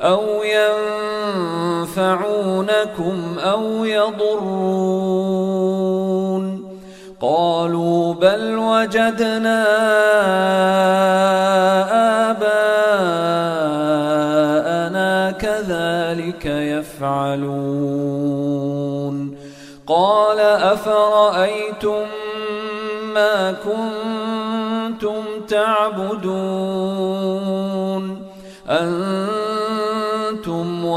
أو ينفعونكم أو يضرون قالوا بل وجدنا آباءنا كذلك يفعلون قال أفرأيتم ما كنتم تعبدون أنتم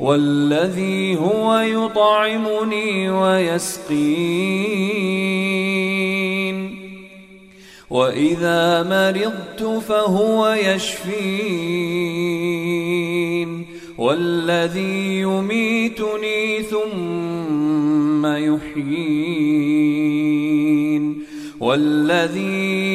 والذي هو يطعمني ويسقين. وإذا مرضت فهو يشفين. والذي يميتني ثم يحيين. والذي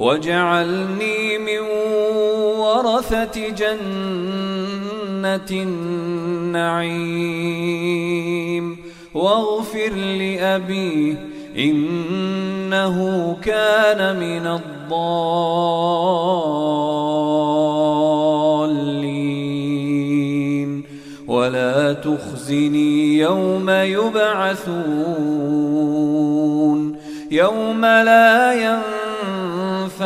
واجعلني من ورثة جنة النعيم. واغفر لأبيه إنه كان من الضالين. ولا تخزني يوم يبعثون. يوم لا ينفع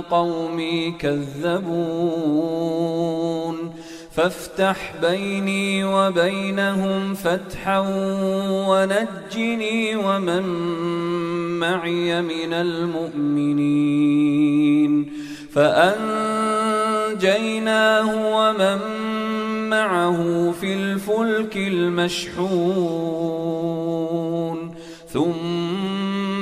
قومي كذبون. فافتح بيني وبينهم فتحا ونجني ومن معي من المؤمنين. فأنجيناه ومن معه في الفلك المشحون. ثم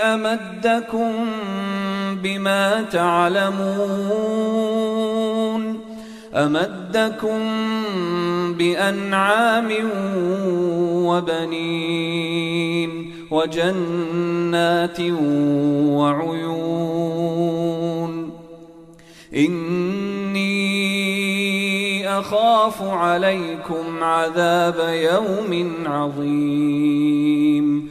أمدكم بما تعلمون أمدكم بأنعام وبنين وجنات وعيون إني أخاف عليكم عذاب يوم عظيم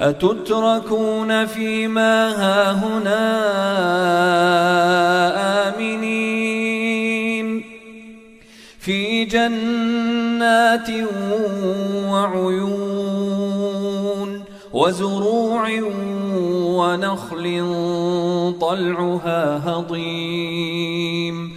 أتتركون فيما هاهنا آمنين؟ في جنات وعيون وزروع ونخل طلعها هضيم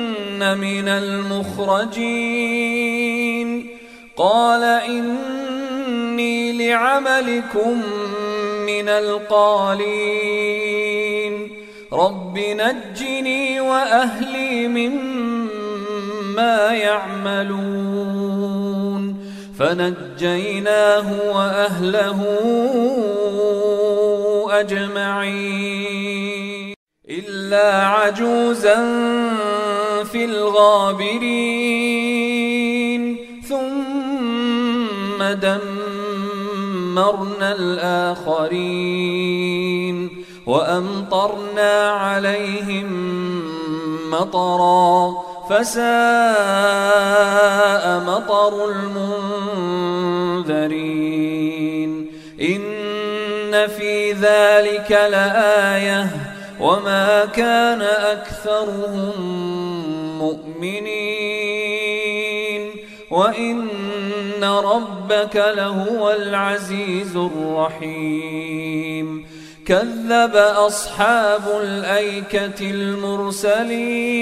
من المخرجين. قال إني لعملكم من القالين. رب نجني وأهلي مما يعملون. فنجيناه وأهله أجمعين. إلا عجوزا في الغابرين. ثم دمرنا الآخرين. وأمطرنا عليهم مطرا. فساء مطر المنذرين. إن في ذلك لآية وما كان أكثرهم مؤمنين وإن ربك لهو العزيز الرحيم كذب أصحاب الأيكة المرسلين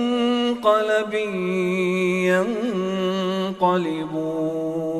منقلب ينقلبون